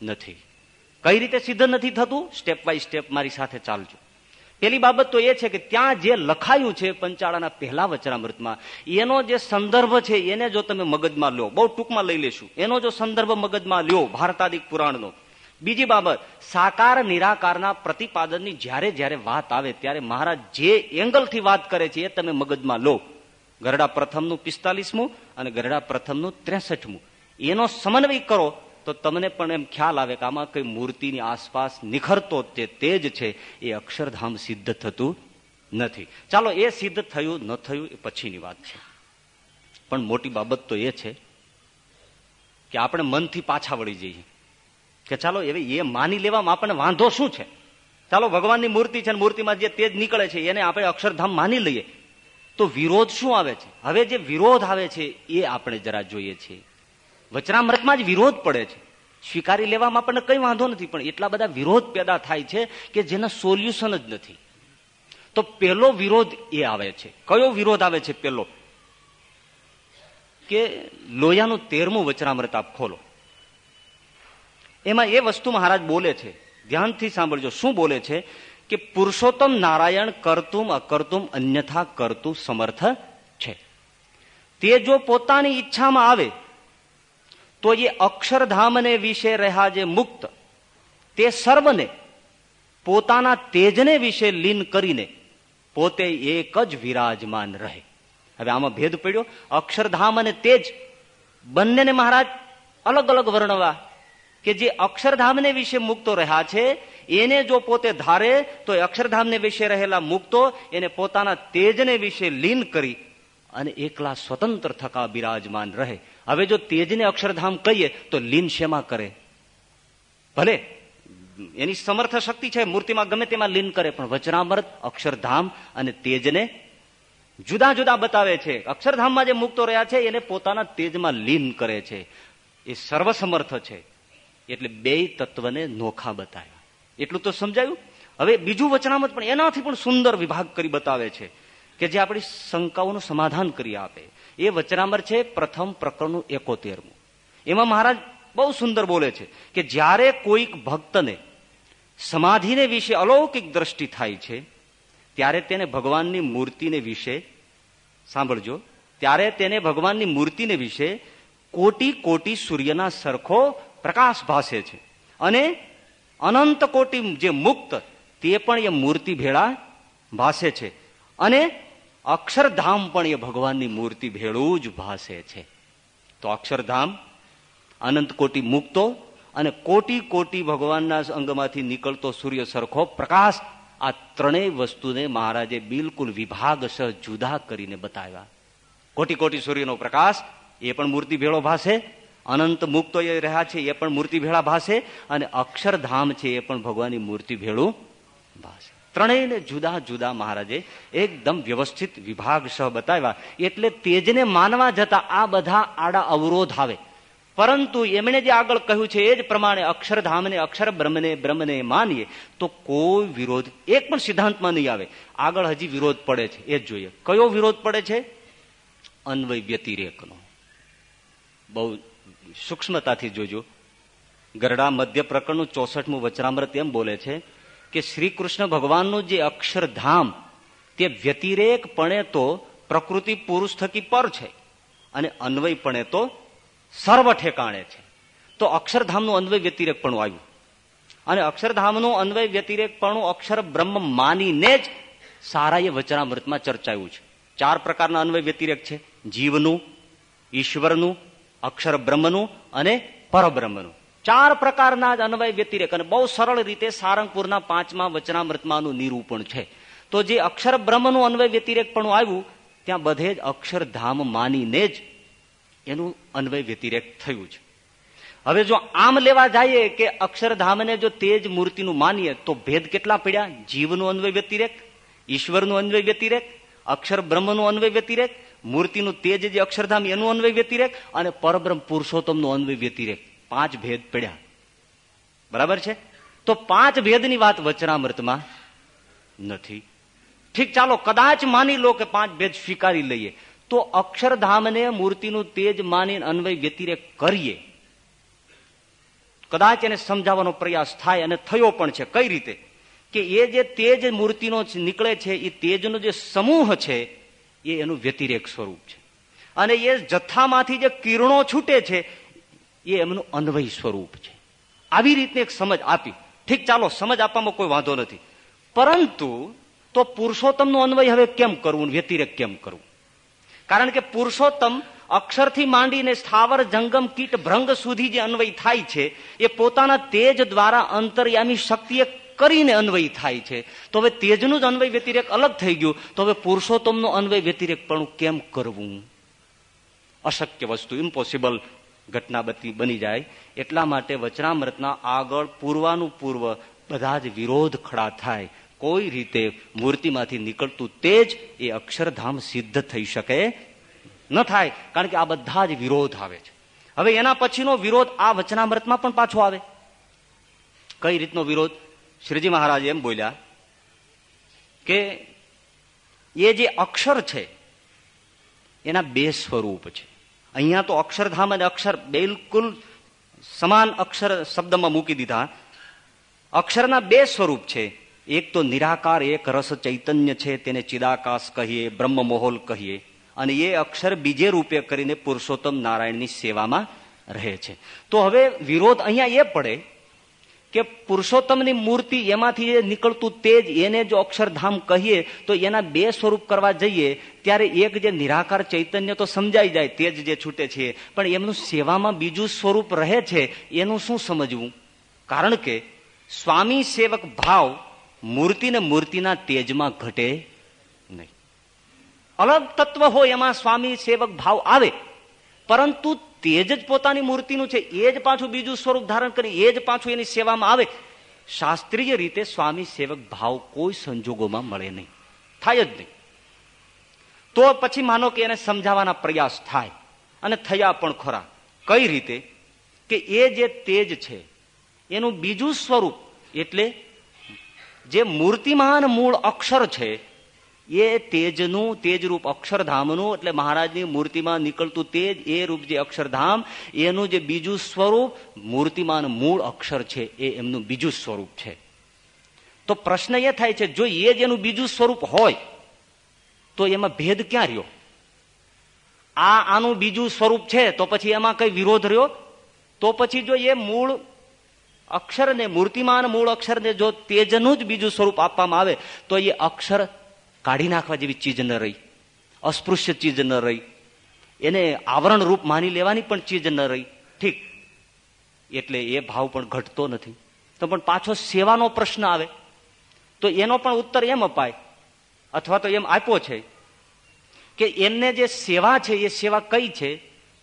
નથી. કઈ રીતે સિદ્ધ નથી થતું? સ્ટેપ બાય સ્ટેપ મારી સાથે ચાલજો. પેલી બાબત તો એ છે કે ત્યાં જે લખાયું છે પંચાળાના પહેલા વચરામૃતમાં એનો જે સંદર્ભ છે એને જો તમે મગજમાં લો બહુ ટૂંકમાં લઈ લેશું. એનો જો સંદર્ભ મગજમાં લ્યો ભારતાદિક પુરાણનો. બીજી બાબત, સાકાર નિરાકારના પ્રતિપાદનની જ્યારે જ્યારે વાત આવે, ત્યારે મહારાજ જે એંગલથી વાત કરે છે એ તમે મગજમાં લો. ગરડા પ્રથમનું પિસ્તાલીસમું અને ગરડા પ્રથમનું ત્રેસઠમું. એનો સમન્વય કરો તો તમને પણ એમ ખ્યાલ આવે કે આમાં કઈ મૂર્તિની આસપાસ નિખરતો જે તેજ છે એ અક્ષરધામ સિદ્ધ થતું નથી. ચાલો, એ સિદ્ધ થયું, ન થયું એ પછીની વાત છે. પણ મોટી બાબત તો એ છે કે આપણે મનથી પાછા વળી જઈએ. કે ચાલો એ માની લેવામાં આપણને વાંધો શું છે? ચાલો, ભગવાનની મૂર્તિ છે મૂર્તિમાં જે તેજ નીકળે છે, એને આપણે અક્ષરધામ માની લઈએ. તો વિરોધ શું આવે છે? હવે જે વિરોધ આવે છે, એ આપણે જરા જોઈએ છીએ વચનામૃતમાં જ વિરોધ પડે છે. સ્વીકારી લેવામાં આપણને કઈ વાંધો નથી, પણ એટલા બધા વિરોધ પેદા થાય છે કે જેના સોલ્યુશન જ નથી. તો પેલો વિરોધ એ આવે છે. કયો વિરોધ આવે છે પેલો કે લોયાનું તેરમું વચનામૃત આપ ખોલો. એમાં એ વસ્તુ મહારાજ બોલે છે. ધ્યાનથી સાંભળજો. શું બોલે છે? કે પુરુષોત્તમ નારાયણ કરતું અકર્તુમ અન્યથા કરતું સમર્થ છે. તે જો પોતાની ઈચ્છામાં આવે, તો એ અક્ષરધામને વિશે રહ્યા જે મુક્ત, તે સર્વને, પોતાના તેજને વિશે લીન કરીને પોતે એક જ વિરાજમાન રહે. હવે આમાં ભેદ પડ્યો. અક્ષરધામ અને તેજ બંનેને મહારાજ અલગ અલગ વર્ણવા કે જે અક્ષરધામને વિશે મુક્તો રહ્યા છે એને જો પોતે ધારે, તો અક્ષરધામને વિશે રહેલા મુક્તો, એને પોતાના તેજને વિશે લીન કરી અને એકલા સ્વતંત્ર થકા બિરાજમાન રહે. હવે જો તેજને અક્ષરધામ કહીએ, તો લીન શેમાં કરે? ભલે, એની સમર્થ શક્તિ છે, મૂર્તિમાં ગમે તેમાં લીન કરે, પણ વચનામૃત, અક્ષરધામ અને તેજને જુદા જુદા બતાવે છે. અક્ષરધામમાં જે મુક્તો રહ્યા છે, એને પોતાના તેજમાં લીન કરે છે. એ સર્વસમર્થ છે. એટલે બે તત્વને નોખા બતાવ્યા. એટલું તો સમજાયું? હવે બીજું વચનામત પણ એનાથી પણ સુંદર વિભાગ કરી બતાવે છે કે જે આપણી શંકાઓનું સમાધાન કરી આપે. એ વચનામર છે પ્રથમ પ્રકરણનું એકોતેરમું. એમાં મહારાજ બહુ સુંદર બોલે છે કે જ્યારે કોઈક ભક્તને સમાધિને વિશે અલૌકિક દ્રષ્ટિ થાય છે, ત્યારે તેને ભગવાનની મૂર્તિને વિશે સાંભળજો, ત્યારે તેને ભગવાનની મૂર્તિને વિશે કોટી કોટી સૂર્યના સરખો પ્રકાશ ભાસે છે. અને અનંત કોટી જે મુક્ત, તે પણ એ મૂર્તિ ભેળા ભાસે છે. અને અક્ષરધામ પણ એ ભગવાનની મૂર્તિ ભેળું જ ભાસે છે. તો અક્ષરધામ અનંત કોટી મુક્તો અને કોટી કોટી ભગવાનના અંગમાંથી નીકળતો સૂર્ય સરખો પ્રકાશ આ ત્રણેય વસ્તુને મહારાજે બિલકુલ વિભાગ સહ જુદા કરીને બતાવ્યા. કોટી કોટી સૂર્યનો પ્રકાશ, એ પણ મૂર્તિ ભેળો ભાસે. અનંત મુક્તો એ રહ્યા છે, એ પણ મૂર્તિ ભેળા ભાષે અને અક્ષરધામ છે, એ પણ ભગવાનની મૂર્તિ ભેળું ભાષે ત્રણેયને જુદા જુદા મહારાજે એકદમ વ્યવસ્થિત વિભાગ સહ બતાવ્યા. એટલે તેજને માનવા જતા આ બધા આડા અવરોધ આવે. પરંતુ એમણે જે આગળ કહ્યું છે, એ જ પ્રમાણે અક્ષરધામને અક્ષર બ્રહ્મને બ્રહ્મને માનીએ, તો કોઈ વિરોધ, એક પણ સિદ્ધાંતમાં નહીં આવે. આગળ હજી વિરોધ પડે છે, એ જ જોઈએ. કયો વિરોધ પડે છે? અન્વય વ્યતિરેકનો. બહુ સૂક્ષ્મતાથી જોજો. ગરડા મધ્ય પ્રકરણનું ચોસઠમું વચરામૃત એમ બોલે છે કે શ્રી કૃષ્ણ ભગવાનનું જે અક્ષરધામ તે વ્યતિરેકપણે તો પ્રકૃતિ પુરુષ થકી પર છે અને અન્વયપણે તો સર્વ ઠેકાણે છે. તો અક્ષરધામનું અન્વય વ્યતિરેકપણું આવ્યું. અને અક્ષરધામનું અન્વય વ્યતિરેકપણું અક્ષર બ્રહ્મ માનીને જ સારા એ વચનામૃતમાં ચર્ચાયું છે. ચાર પ્રકારના અન્વય વ્યતિરેક છે. જીવનું, ઈશ્વરનું અક્ષર બ્રહ્મનું અને પરબ્રહ્મનું. ચાર પ્રકારના જ અન્વય વ્યતિરેક અને બહુ સરળ રીતે સારંગપુરના પાંચમા વચનામૃતમાંનું નિરૂપણ છે. તો જે અક્ષર બ્રહ્મનું અન્વય વ્યતિરેક પણ આવ્યું, ત્યાં બધે જ અક્ષરધામ માનીને જ એનું અન્વય વ્યતિરેક થયું છે. હવે જો આમ લેવા જઈએ કે અક્ષરધામને જો તેજ મૂર્તિનું માનીએ, તો ભેદ કેટલા પડ્યા? જીવનું અન્વય વ્યતિરેક, ઈશ્વરનું અન્વય વ્યતિરેક અક્ષર બ્રહ્મનું અન્વય વ્યતિરેક મૂર્તિનું તેજ જે અક્ષરધામ એનું અન્વય વ્યતિરેક અને પરબ્રહ્મ પુરુષોત્તમનું અન્વય વ્યતિરેક પાંચ ભેદ પડ્યા. બરાબર છે? તો પાંચ ભેદની વાત વચનામૃતમાં નથી. ઠીક, ચાલો કદાચ માની લો કે પાંચ ભેદ સ્વીકારી લઈએ. તો અક્ષરધામને મૂર્તિનું તેજ માની અન્વય વ્યતિરેક કરીએ. કદાચ એને સમજાવવાનો પ્રયાસ થાય અને થયો પણ છે. કઈ રીતે? કે એ જે તેજ મૂર્તિનો નીકળે છે, એ તેજનો જે સમૂહ છે એ એનું વ્યતિરેક સ્વરૂપ છે. અને એ જથ્થામાંથી જે કિરણો છૂટે છે, એ એમનું અન્વય સ્વરૂપ છે. આવી રીતની એક સમજ આપી. ઠીક, ચાલો, સમજ આપવામાં કોઈ વાંધો નથી. પરંતુ, તો પુરુષોત્તમનું અન્વય હવે કેમ કરવું વ્યતિરેક કેમ કરવું? કારણ કે પુરુષોત્તમ અક્ષરથી માંડીને સ્થાવર, જંગમ, કીટ, ભ્રંગ સુધી જે અન્વય થાય છે, એ પોતાના તેજ દ્વારા અંતર્યામી શક્તિએ કરીને અન્વય થાય છે. તો હવે તેજનું જ અન્વય વ્યતિરેક અલગ થઈ ગયું. તો હવે પુરુષોત્તમનું અન્વય વ્યતિરેક પણ કેમ કરવું? અશક્ય વસ્તુ ઇમ્પોસિબલ ઘટના બની જાય. એટલા માટે વચનામૃતના આગળ પૂર્વાનું પૂર્વ બધા જ વિરોધ ખડા થાય. કોઈ રીતે મૂર્તિમાંથી નીકળતું તેજ એ અક્ષરધામ સિદ્ધ થઈ શકે ન થાય, કારણ કે આ બધા જ વિરોધ આવે છે. હવે એના પછીનો વિરોધ આ વચનામૃતમાં પણ પાછો આવે. કઈ રીતનો વિરોધ? શ્રીજી મહારાજ એમ બોલ્યા કે એ જે અક્ષર છે, એના બે સ્વરૂપ છે. અહીંયા તો અક્ષરધામ અને અક્ષર બિલકુલ સમાન અક્ષર શબ્દમાં મૂકી દીધા. અક્ષરના બે સ્વરૂપ છે. એક તો નિરાકાર, એક રસ ચૈતન્ય છે, તેને ચિદાકાશ કહીએ બ્રહ્મ મોહોલ કહીએ. અને એ અક્ષર બીજે રૂપે કરીને પુરુષોત્તમ નારાયણની સેવામાં રહે છે. તો હવે વિરોધ અહીંયા એ પડે કે પુરુષોત્તમની મૂર્તિ એમાંથી જે નીકળતું તેજ, એને જો અક્ષરધામ કહીએ, તો એના બે સ્વરૂપ કરવા જઈએ, ત્યારે એક જે નિરાકાર ચૈતન્ય તો સમજાઈ જાય, તેજ જે છૂટે છે. પણ એમનું સેવામાં બીજું સ્વરૂપ રહે છે, એનું શું સમજવું? કારણ કે સ્વામી સેવક ભાવ મૂર્તિને મૂર્તિના તેજમાં ઘટે નહીં. અલગ તત્વ હોય એમાં સ્વામી સેવક ભાવ આવે, પરંતુ તેજ જ પોતાની મૂર્તિનું છે. એ જ પાછું બીજું સ્વરૂપ ધારણ કરી, એ જ પાછું એની સેવામાં આવે. શાસ્ત્રીય રીતે સ્વામી સેવક ભાવ કોઈ સંજોગોમાં મળે નહીં. થાય જ નહીં. તો પછી માનો કે એને સમજાવવાના પ્રયાસ થાય અને થયા પણ ખરા. કઈ રીતે? કે એ જે તેજ છે, એનું બીજું સ્વરૂપ એટલે જે મૂર્તિમાન મૂળ અક્ષર છે એ તેજનું તેજરૂપ અક્ષરધામનું, એટલે મહારાજની મૂર્તિમાં નીકળતું તેજ, એ રૂપ જે અક્ષરધામ, એનું જે બીજું સ્વરૂપ મૂર્તિમાન મૂળ અક્ષર છે, એ એમનું બીજું સ્વરૂપ છે. તો પ્રશ્ન એ થાય છે, જો એ જ એનું બીજું સ્વરૂપ હોય, તો એમાં ભેદ ક્યાં રહ્યો? આ આનું બીજું સ્વરૂપ છે, તો પછી એમાં કઈ વિરોધ રહ્યો? તો પછી જો એ મૂળ અક્ષરને, મૂર્તિમાન મૂળ અક્ષરને જો તેજનું જ બીજું સ્વરૂપ આપવામાં આવે, તો એ અક્ષર કાઢી નાખવા જેવી ચીજ ન રહી. અસ્પૃશ્ય ચીજ ન રહી. એને આવરણ રૂપ માની લેવાની પણ ચીજ ન રહી. ઠીક. એટલે એ ભાવ પણ ઘટતો નથી. તો પણ પાછો સેવાનો પ્રશ્ન આવે. તો એનો પણ ઉત્તર એમ અપાય. અથવા તો એમ આપ્યો છે કે એમને જે સેવા છે, એ સેવા કઈ છે?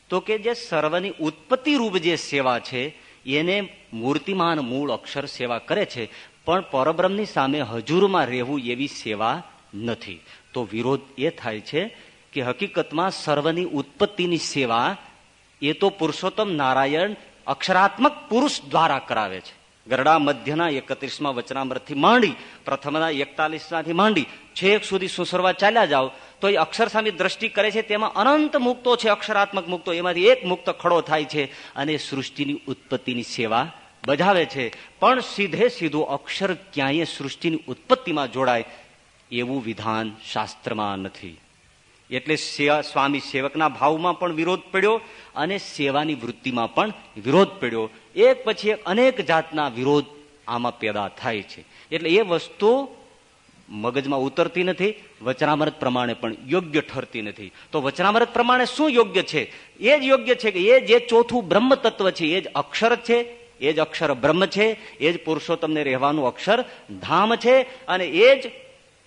તો કે જે સર્વની ઉત્પત્તિ રૂપ જે સેવા છે, એને મૂર્તિમાન મૂળ અક્ષર સેવા કરે છે. પણ પરબ્રહ્મની સામે હજુરમાં રહેવું એવી સેવા નથી. તો વિરોધ એ થાય છે કે હકીકતમાં સર્વની ઉત્પત્તિની સેવા એ તો પુરુષોત્તમ નારાયણ અક્ષરાત્મક પુરુષ દ્વારા કરાવે છે. ગરડા મધ્યના એકત્રીસમાં વચનામૃતથી માંડી, પ્રથમના એકતાલીસમાંથી માંડી, છેક સુધી સુસરવા ચાલ્યા જાઓ, તો એ અક્ષર સામે દ્રષ્ટિ કરે છે, તેમાં અનંત મુક્તો છે, અક્ષરાત્મક મુક્તો, એમાંથી એક મુક્ત ખડો થાય છે, અને સૃષ્ટિની ઉત્પત્તિની સેવા બજાવે છે. પણ સીધે સીધું અક્ષર ક્યાંય સૃષ્ટિની ઉત્પત્તિમાં જોડાય એવું વિધાન શાસ્ત્રમાં નથી. એટલે સ્વામી સેવકના ભાવમાં પણ વિરોધ પડ્યો અને સેવાની વૃત્તિમાં પણ વિરોધ પડ્યો. એક પછી એક અનેક જાતના વિરોધ આમાં પેદા થાય છે. એટલે એ વસ્તુ મગજમાં ઉતરતી નથી, વચનામૃત પ્રમાણે પણ યોગ્ય ઠરતી નથી. તો વચનામૃત પ્રમાણે શું યોગ્ય છે? એ જ યોગ્ય છે કે એ જે ચોથું બ્રહ્મ તત્વ છે, એ જ અક્ષર છે, એ જ અક્ષર બ્રહ્મ છે, એ જ પુરુષોત્તમને રહેવાનું અક્ષર ધામ છે અને એ જ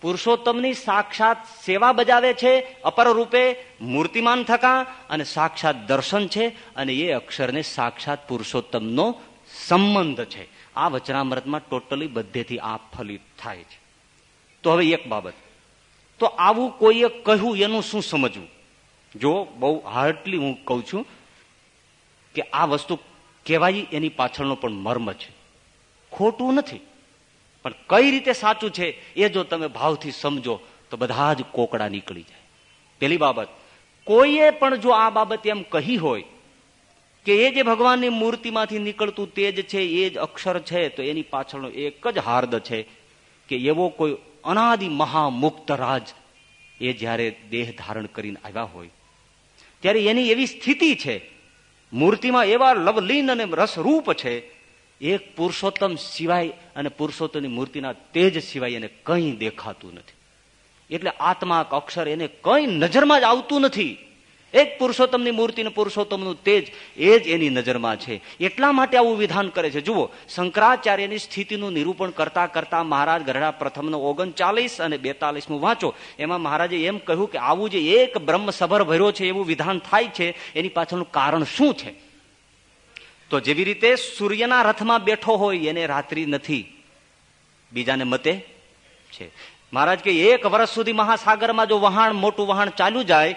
પુરુષોત્તમની સાક્ષાત સેવા બજાવે છે અપર રૂપે મૂર્તિમાન થકા અને સાક્ષાત દર્શન છે અને એ અક્ષરને સાક્ષાત પુરુષોત્તમનો સંબંધ છે. આ વચનામૃતમાં ટોટલી બધેથી આ ફલિત થાય છે. તો હવે એક બાબત. તો આવું કોઈએ કહ્યું એનું શું સમજવું? જો બહુ હાર્ડલી હું કહું છું કે આ વસ્તુ કહેવાય એની પાછળનો પણ મર્મ છે. ખોટું નથી. પણ કઈ રીતે સાચું છે એ જો તમે ભાવથી સમજો, તો બધા જ કોકડા નીકળી જાય. પેલી બાબત, કોઈએ પણ જો આ બાબત એમ કહી હોય કે એ જે ભગવાનની મૂર્તિમાંથી નીકળતું તેજ છે એ જ અક્ષર છે, તો એની પાછળનો એક જ હાર્દ છે કે એવો કોઈ અનાદિ મહામુક્ત રાજ એ જ્યારે દેહ ધારણ કરીને આવ્યા હોય. ત્યારે એની એવી સ્થિતિ છે, મૂર્તિમાં એવા લવલીન અને રસરૂપ છે એક પુરુષોત્તમ સિવાય અને પુરુષોત્તમની મૂર્તિના તેજ સિવાય એને કંઈ દેખાતું નથી. એટલે આત્મા અક્ષર એને કંઈ નજરમાં જ આવતું નથી. એક પુરુષોત્તમની મૂર્તિ પુરુષોત્તમનું તેજ એ જ એની નજરમાં છે. એટલા માટે આવું વિધાન કરે છે. જુઓ, શંકરાચાર્યની સ્થિતિનું નિરૂપણ કરતા કરતા મહારાજ ગરડા પ્રથમનો ઓગણચાલીસ અને બેતાલીસમું વાંચો. એમાં મહારાજે એમ કહ્યું કે આવું જે એક બ્રહ્મ સભર ભર્યો છે, એવું વિધાન થાય છે, એની પાછળનું કારણ શું છે? તો જેવી રીતે સૂર્યના રથમાં બેઠો હોય એને રાત્રિ નથી. બીજાને મતે છે. મહારાજ કે એક વર્ષ સુધી મહાસાગરમાં જો વહાણ, મોટું વહાણ ચાલુ જાય,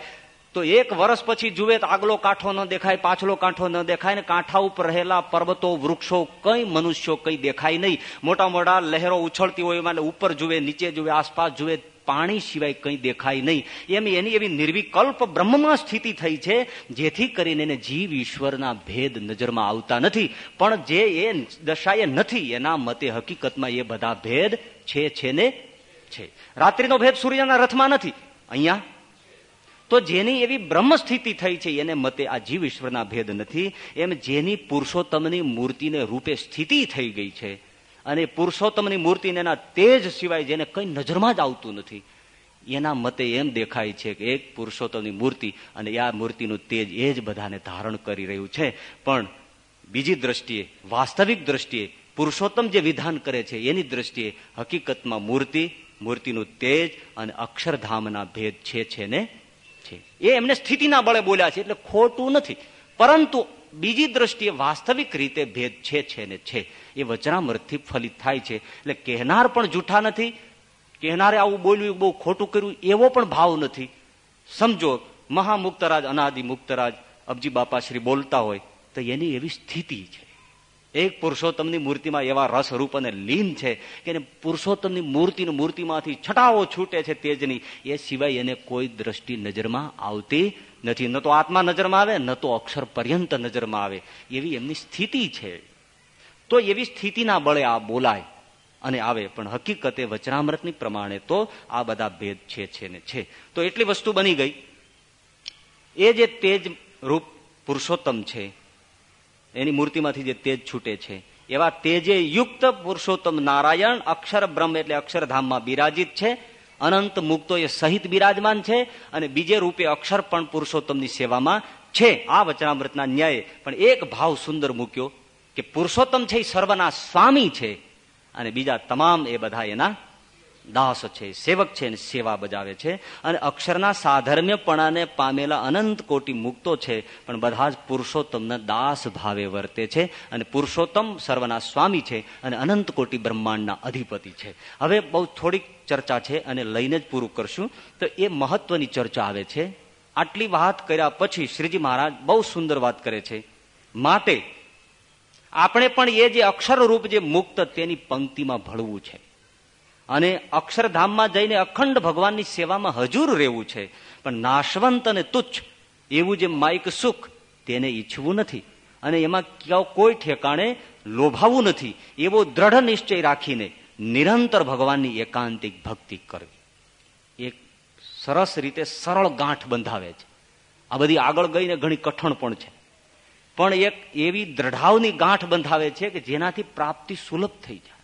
તો એક વર્ષ પછી જુએ તો આગલો કાંઠો ન દેખાય, પાછલો કાંઠો ન દેખાય ને કાંઠા ઉપર રહેલા પર્વતો, વૃક્ષો કઈ મનુષ્યો કઈ દેખાય નહીં. મોટા મોટા લહેરો ઉછળતી હોય એમાં ઉપર જુએ, નીચે જુએ, આસપાસ જુએ પાણી સિવાય કંઈ દેખાય નહીં. એમ એની એવી નિર્વિકલ્પ બ્રહ્મમાં સ્થિતિ થઈ છે, જેથી કરીને એને જીવ ઈશ્વરના ભેદ નજરમાં આવતા નથી. પણ જે એ દશાએ નથી, એના મતે હકીકતમાં એ બધા ભેદ છે છે ને છે. રાત્રિનો ભેદ સૂર્યના રથમાં નથી. અહીંયા? તો જેની એવી બ્રહ્મ સ્થિતિ થઈ છે, એને મતે આ જીવ ઈશ્વરના ભેદ નથી. એમ જેની પુરુષોત્તમની મૂર્તિને રૂપે સ્થિતિ થઈ ગઈ છે અને પુરુષોત્તમની મૂર્તિને એના તેજ સિવાય જેને કઈ નજરમાં જ આવતું નથી. એના મતે એમ દેખાય છે કે એક પુરુષોત્તમની મૂર્તિ અને આ મૂર્તિનું તેજ એ જ બધાને ધારણ કરી રહ્યું છે. પણ બીજી દ્રષ્ટિએ, વાસ્તવિક દ્રષ્ટિએ, પુરુષોત્તમ જે વિધાન કરે છે, એની દ્રષ્ટિએ હકીકતમાં મૂર્તિ, મૂર્તિનું તેજ અને અક્ષરધામના ભેદ છે છે ને? છે. એ એમને સ્થિતિના બળે બોલ્યા છે, એટલે ખોટું નથી. પરંતુ બીજી દ્રષ્ટિએ વાસ્તવિક રીતે ભેદ છે છે ને છે. એ વચનામૃતથી ફલિત થાય છે. એટલે કહેનાર પણ જૂઠા નથી. કહેનારે આવું બોલ્યું, બહુ ખોટું કર્યું, એવો પણ ભાવ નથી. સમજો, મહામુક્તરાજ અનાદિ મુક્તરાજ અબજી બાપા શ્રી બોલતા હોય, તો એની એવી સ્થિતિ છે. એક પુરુષોત્તમની મૂર્તિમાં એવા રસ રૂપ અને લીન છે કે પુરુષોત્તમની મૂર્તિની મૂર્તિમાંથી છટાવો છૂટે છે તેજની. એ સિવાય એને કોઈ દ્રષ્ટિ નજરમાં આવતી નથી, ન તો આત્મા નજરમાં આવે, ન તો અક્ષર પર્યંત નજરમાં આવે. એવી એમની સ્થિતિ છે. તો એવી સ્થિતિના બળે આ બોલાય અને આવે. પણ હકીકતે વચનામૃતની પ્રમાણે તો આ બધા ભેદ છે છે ને છે. તો એટલી વસ્તુ બની ગઈ. એ જે તેજ રૂપ પુરુષોત્તમ છે, એની મૂર્તિમાંથી જે તેજ છૂટે છે, એવા તેજે યુક્ત પુરુષોત્તમ નારાયણ અક્ષર બ્રહ્મ એટલે અક્ષરધામમાં બિરાજિત છે. અનંત મુક્તો એ સહિત બિરાજમાન છે અને બીજે રૂપે અક્ષર પણ પુરુષોત્તમની સેવામાં છે. આ વચનામૃતના ન્યાય પણ એક ભાવ સુંદર મૂક્યો કે પુરુષોત્તમ છે એ સર્વના સ્વામી છે અને બીજા તમામ એ બધા એના દાસ છે, સેવક છે અને સેવા બજાવે છે. અને અક્ષરના સાધર્મ્યપણાને પામેલા અનંત કોટી મુક્તો છે, પણ બધા જ પુરુષોત્તમના દાસ ભાવે વર્તે છે અને પુરુષોત્તમ સર્વના સ્વામી છે અને અનંત કોટી બ્રહ્માંડના અધિપતિ છે. હવે બહુ થોડીક ચર્ચા છે અને લઈને જ પૂરું કરશું. તો એ મહત્વની ચર્ચા આવે છે. આટલી વાત કર્યા પછી શ્રીજી મહારાજ બહુ સુંદર વાત કરે છે. માટે આપણે પણ એ જે અક્ષર રૂપ જે મુક્ત તેની પંક્તિમાં ભળવું છે. અને અક્ષરધામમાં જઈને અખંડ ભગવાનની સેવામાં હજુર રહેવું છે. પણ નાશવંત અને તુચ્છ એવું જે માઇક સુખ તેને ઈચ્છવું નથી. અને એમાં કોઈ ઠેકાણે લોભાવું નથી. એવો દ્રઢ નિશ્ચય રાખીને નિરંતર ભગવાનની એકાંતિક ભક્તિ કરવી. એક સરસ રીતે સરળ ગાંઠ બંધાવે છે. આ બધી આગળ ગઈને ઘણી કઠણ પણ છે. પણ એક એવી દ્રઢાવની ગાંઠ બંધાવે છે કે જેનાથી પ્રાપ્તિ સુલભ થઈ જાય.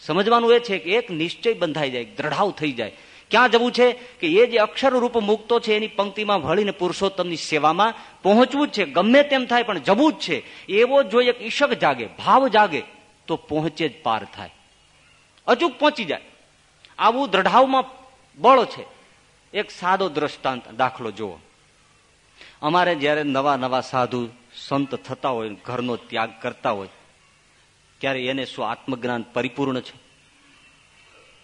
સમજવાનું એ છે કે એક નિશ્ચય બંધાઈ જાય દ્રઢાવ થઈ જાય. ક્યાં જવું છે કે એ જે અક્ષર રૂપ મુક્તો છે એની પંક્તિમાં ભળીને પુરુષોત્તમની સેવામાં પહોંચવું જ છે, ગમે તેમ થાય પણ જવું જ છે. એવો જો એક ઈશક જાગે, ભાવ જાગે, તો પહોંચે જ પાર થાય. અચૂક પહોંચી જાય. આવું દ્રઢાવમાં બળ છે. એક સાદો દ્રષ્ટાંત દાખલો જુઓ. અમારે જયારે નવા નવા સાધુ સંત થતા હોય, ઘરનો ત્યાગ કરતા હોય, ત્યારે એને શું આત્મજ્ઞાન પરિપૂર્ણ છે?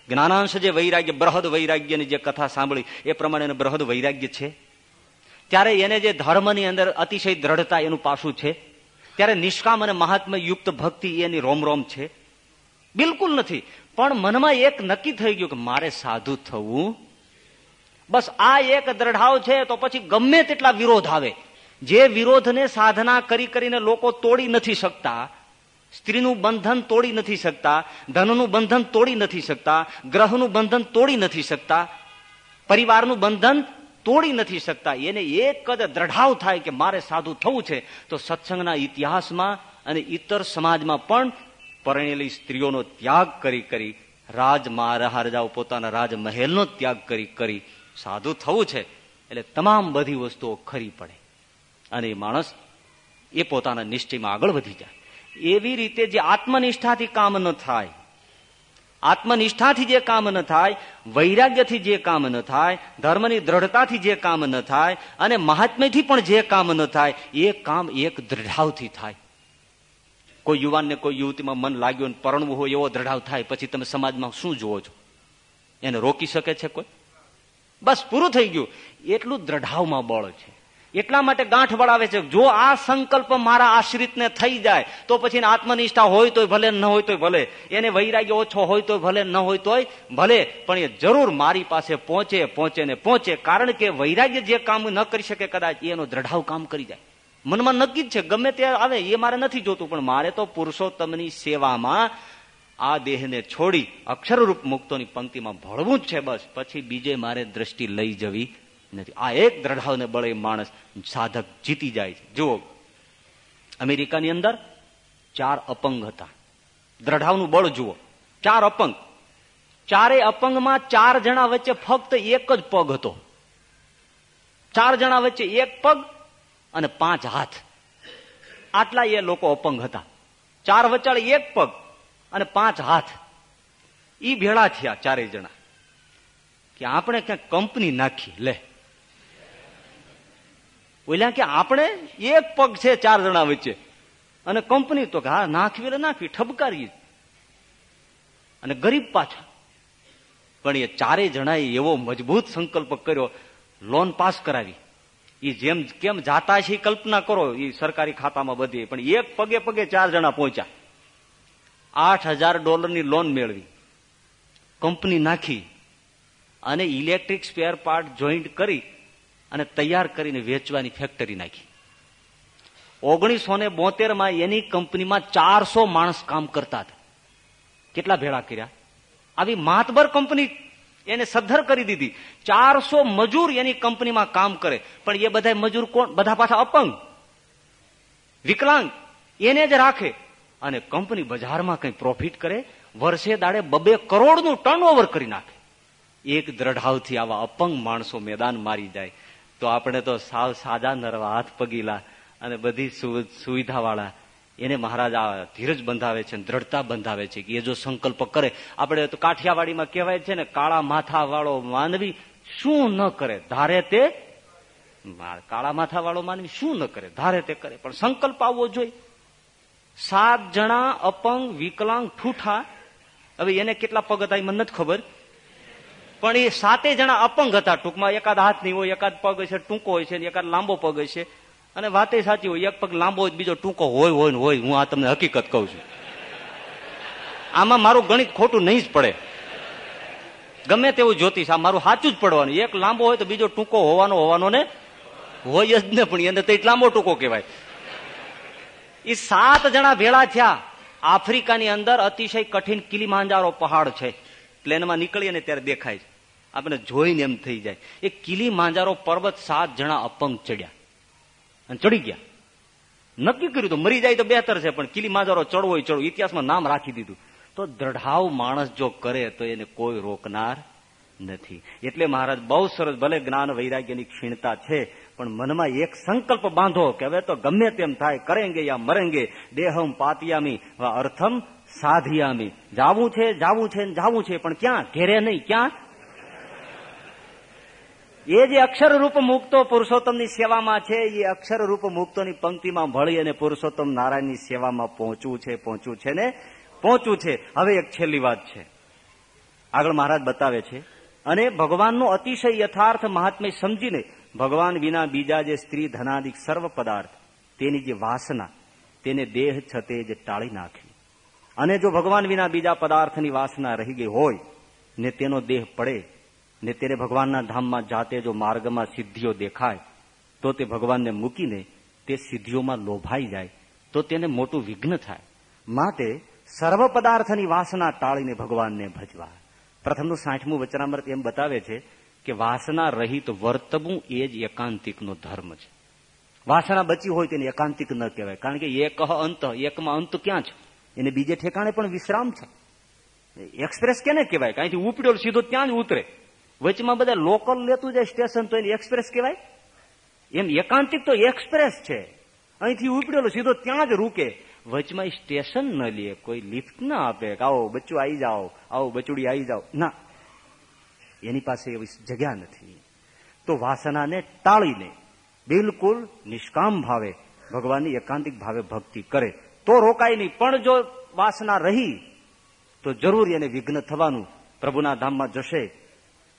જ્ઞાનાંશ જે વૈરાગ્ય, બૃહદ વૈરાગ્યની જે કથા સાંભળી, એ પ્રમાણે બૃહદ વૈરાગ્ય છે? ત્યારે એને જે ધર્મની અંદર અતિશય દ્રઢતા એનું પાસું છે? ત્યારે નિષ્કામ અને મહાત્મા યુક્ત ભક્તિ એની રોમ રોમ છે? બિલકુલ નથી. પણ મનમાં એક નક્કી થઈ ગયું કે મારે સાધુ થવું. બસ આ એક દ્રઢાવ છે તો પછી ગમે તેટલા વિરોધ આવે. જે વિરોધને સાધના કરી કરીને લોકો તોડી નથી શકતા, સ્ત્રીનું બંધન તોડી નથી શકતા, ધનનું બંધન તોડી નથી શકતા, ગ્રહનું બંધન તોડી નથી શકતા, પરિવારનું બંધન તોડી નથી શકતા, એને એક જ દ્રઢાવ થાય કે મારે સાધુ થવું છે, તો સત્સંગના ઇતિહાસમાં અને ઇતર સમાજમાં પણ પરણેલી સ્ત્રીઓનો ત્યાગ કરી કરી રાજ મહારાજાઓ પોતાના રાજમહેલનો ત્યાગ કરી કરી સાધુ થવું છે. એટલે તમામ બધી વસ્તુઓ ખરી પડે. અને માણસ એ પોતાના નિશ્ચયમાં આગળ વધી જાય. એવી રીતે જે આત્મનિષ્ઠાથી કામ ન થાય, આત્મનિષ્ઠાથી જે કામ ન થાય, વૈરાગ્યથી જે કામ ન થાય, ધર્મની દ્રઢતાથી જે કામ ન થાય, અને મહાત્મ્યથી પણ જે કામ ન થાય, એ કામ એક દ્રઢાવથી થાય. કોઈ યુવાનને કોઈ યુવતીમાં મન લાગ્યું પરણવું હોય એવો દ્રઢાવ થાય, પછી તમે સમાજમાં શું જુઓ છો? એને રોકી શકે છે કોઈ? બસ પૂરું થઈ ગયું. એટલું દ્રઢાવમાં બળ છે. એટલા માટે ગાંઠ વળાવે છે. જો આ સંકલ્પ મારા આશ્રિતને થઈ જાય, તો પછી આત્મનિષ્ઠા હોય તોય ભલે, ન હોય તોય ભલે. એને વૈરાગ્ય ઓછો હોય તોય ભલે, ન હોય તોય ભલે. પણ એ જરૂર મારી પાસે પહોંચે પહોંચે ને પહોંચે. કારણ કે વૈરાગ્ય જે કામ ન કરી શકે કદાચ, એનો દ્રઢાવ કામ કરી જાય. મનમાં નક્કી જ છે, ગમે તે આવે, એ મારે નથી જોતું, પણ મારે તો પુરુષોત્તમની સેવામાં આ દેહને છોડી અક્ષરરૂપ મુક્તોની પંક્તિમાં ભળવું જ છે બસ. પછી બીજે મારે દ્રષ્ટિ લઈ જવી નથી. આ એક દ્રઢાવને બળે માણસ સાધક જીતી જાય છે. જુઓ, અમેરિકાની અંદર ચાર અપંગ હતા. દ્રઢાવનું બળ જુઓ. ચાર અપંગ. ચારે અપંગમાં ચાર જણા વચ્ચે ફક્ત એક જ પગ હતો. ચાર જણા વચ્ચે એક પગ અને પાંચ હાથ. આટલા એ લોકો અપંગ હતા. ચાર વચાળ એક પગ અને પાંચ હાથ. ઈ ભેળા થયા ચારેય જણા. કે આપણે ક્યાંક કંપની નાખી, લે. ઓલ્યા કે આપણે એક પગ છે ચાર જણા વચ્ચે. અને કંપની તો કે હા, નાખવી એટલે નાખવી ઠબકારી અને ગરીબ પાછા. પણ એ ચારેય જણાએ એવો મજબૂત સંકલ્પ કર્યો, લોન પાસ કરાવી. એ જેમ કેમ જાતા છે કલ્પના કરો એ સરકારી ખાતામાં બધી. પણ એક પગે પગે ચાર જણા પહોંચ્યા. આઠ હજાર ડોલરની લોન મેળવી. કંપની નાખી અને ઇલેક્ટ્રિક સ્પેર પાર્ટ જોઈન્ટ કરી અને તૈયાર કરીને વેચવાની ફેક્ટરી નાખી. ઓગણીસો ને બોતેરમાં એની કંપનીમાં ચારસો માણસ કામ કરતા હતા. કેટલા ભેળા કર્યા? આવી માતબર કંપની એને સદ્ધર કરી દીધી. ચારસો મજૂર એની કંપનીમાં કામ કરે. પણ એ બધા મજૂર કોણ? બધા પાછા અપંગ. વિકલાંગ. એને જ રાખે. અને કંપની બજારમાં કઈ પ્રોફિટ કરે, વર્ષે દાડે બબે કરોડનું ટર્ન કરી નાખે. એક દ્રઢાવથી આવા અપંગ માણસો મેદાન મારી જાય. તો આપણે તો સાવ સાજા નરવા હાથ પગીલા અને બધી સુવિધા વાળા એને મહારાજ આ ધીરજ બંધાવે છે દ્રઢતા બંધાવે છે કે એ જો સંકલ્પ કરે. આપણે તો કાઠિયાવાડીમાં કહેવાય છે ને, કાળા માથા વાળો માનવી શું ન કરે? ધારે તે કાળા માથા વાળો માનવી શું ન કરે? ધારે તે કરે. પણ સંકલ્પ આવવો જોઈએ. સાત જણા અપંગ, વિકલાંગ, ઠૂઠા. હવે એને કેટલા પગ હતા મને નથી ખબર. પણ એ સાતે જણા અપંગ હતા. ટૂંકમાં એકાદ હાથ નહીં હોય, એકાદ પગ છે ટૂંકો હોય છે એકાદ લાંબો પગ છે અને વાતે સાચી હોય, એક પગ લાંબો હોય બીજો ટૂંકો હોય હોય ને હોય, હું આ તમને હકીકત કહું છું. આમાં મારું ગણિત ખોટું નહીં જ પડે. ગમે તેવું જ્યોતિષ, આ મારું સાચું જ પડવાનું. એક લાંબો હોય તો બીજો ટૂંકો હોવાનો હોવાનો ને હોય જ ને, પણ એને તો લાંબો ટૂંકો કહેવાય. એ સાત જણા ભેળા થયા. આફ્રિકાની અંદર અતિશય કઠિન કિલીમાંજારો પહાડ છે. પ્લેનમાં નીકળીએ ને ત્યારે દેખાય છે. આપણે જોઈને એમ થઈ જાય. એ કિલીમાંજારો પર્વત સાત જણા અપંગ ચડ્યા. અને ચડી ગયા. નક્કી કર્યું તો મરી જાય તો બેહતર છે, પણ કિલી માજારો ચડવો ચડવો, ઇતિહાસમાં નામ રાખી દીધું. તો દ્રઢાવ માણસ જો કરે તો એને કોઈ રોકનાર નથી. એટલે મહારાજ, બહુ સરસ, ભલે જ્ઞાન વૈરાગ્યની ક્ષીણતા છે, પણ મનમાં એક સંકલ્પ બાંધો કે હવે તો ગમે તેમ થાય, કરેંગે યા મરેંગે, દેહમ પાતિયામી અર્થમ સાધિયામી. જાવું છે જાવું છે જાવું છે, પણ ક્યાં? ઘેરે નહીં, ક્યાં? એ જે અક્ષર રૂપ મુક્તો પુરુષોત્તમની સેવામાં છે, એ અક્ષર રૂપ મુક્તોની પંક્તિમાં ભળી અને પુરુષોત્તમ નારાયણની સેવામાં પહોંચવું છે પહોંચવું છે ને પહોંચવું છે. હવે એક છેલ્લી વાત છે. આગળ મહારાજ બતાવે છે. અને ભગવાનનો અતિશય યથાર્થ મહાત્મ્ય સમજીને ભગવાન વિના બીજા જે સ્ત્રી ધનાદિક સર્વ પદાર્થ, તેની જે વાસના, તેને દેહ છતે જ ટાળી નાખી. અને જો ભગવાન વિના બીજા પદાર્થની વાસના રહી ગઈ હોય ને તેનો દેહ પડે ને તેને ભગવાનના ધામમાં જાતે જો માર્ગમાં સિદ્ધિઓ દેખાય, તો તે ભગવાનને મૂકીને તે સિદ્ધિઓમાં લોભાઈ જાય, તો તેને મોટું વિઘ્ન થાય. માટે સર્વ પદાર્થની વાસના ટાળીને ભગવાનને ભજવા. પ્રથમનું સાઠમું વચનામૃત એમ બતાવે છે કે વાસના રહિત વર્તવું એ જ એકાંતિકનો ધર્મ છે. વાસના બચી હોય તેને એકાંતિક ન કહેવાય, કારણ કે એક અંત, એકમાં અંત ક્યાં છે? એને બીજે ઠેકાણે પણ વિશ્રામ છે. એક્સપ્રેસ કેને કહેવાય? કાંઈથી ઉપડ્યો સીધો ત્યાં જ ઉતરે. વચમાં બધા લોકલ લેતું જાય સ્ટેશન તો એને એક્સપ્રેસ કહેવાય? એમ એકાંતિક તો એક્સપ્રેસ છે. અહીંથી ઉપડેલો, સીધો ત્યાં જ રૂકે. વચમાં સ્ટેશન ન લે, કોઈ લિફ્ટ ના આપે આવો બચ્ચું આવી જાઓ, આવો બચુડી આવી જાઓ. ના. એની પાસે એવી જગ્યા નથી. તો વાસનાને ટાળીને બિલકુલ નિષ્કામ ભાવે ભગવાનની એકાંતિક ભાવે ભક્તિ કરે. તો રોકાય નહીં. પણ જો વાસના રહી, તો જરૂર એને વિઘ્ન થવાનું પ્રભુના ધામમાં જશે.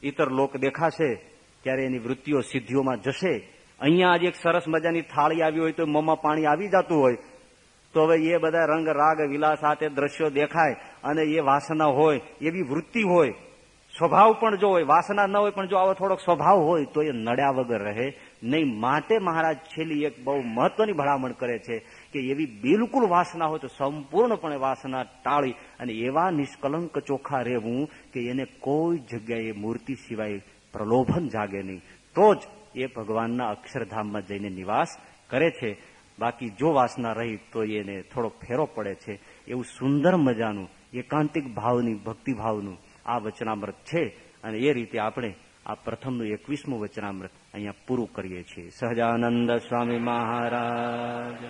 ઇતર લોક દેખાશે, ત્યારે એની વૃત્તિઓ સિદ્ધિઓમાં જશે. અહીંયા આજે એક સરસ મજાની થાળી આવી હોય તો મોંમાં પાણી આવી જતું હોય. તો હવે એ બધા રંગ, રાગ, વિલાસ આ દ્રશ્યો દેખાય અને એ વાસના હોય, એવી વૃત્તિ હોય. સ્વભાવ પણ જો હોય, વાસના ન હોય, પણ જો આવો થોડોક સ્વભાવ હોય, તો એ નડ્યા વગર રહે. નહીં, માટે મહારાજ છેલ્લી એક બહુ મહત્વની ભલામણ કરે છે. કે એવી બિલકુલ વાસના હોય તો સંપૂર્ણપણે વાસના ટાળી અને એવા નિષ્કલંક ચોખ્ખા રહેવું કે એને કોઈ જગ્યાએ મૂર્તિ સિવાય પ્રલોભન જાગે નહીં. તો જ એ ભગવાનના અક્ષરધામમાં જઈને નિવાસ કરે છે. બાકી જો વાસના રહી તો એને થોડો ફેરો પડે છે. એવું સુંદર મજાનું, એકાંતિક ભાવની, ભક્તિભાવનું આ વચનામૃત છે અને એ રીતે આપણે આ પ્રથમનું એકવીસમું વચનામૃત અહીંયા પૂરું કરીએ છીએ. સહજાનંદ સ્વામી મહારાજ.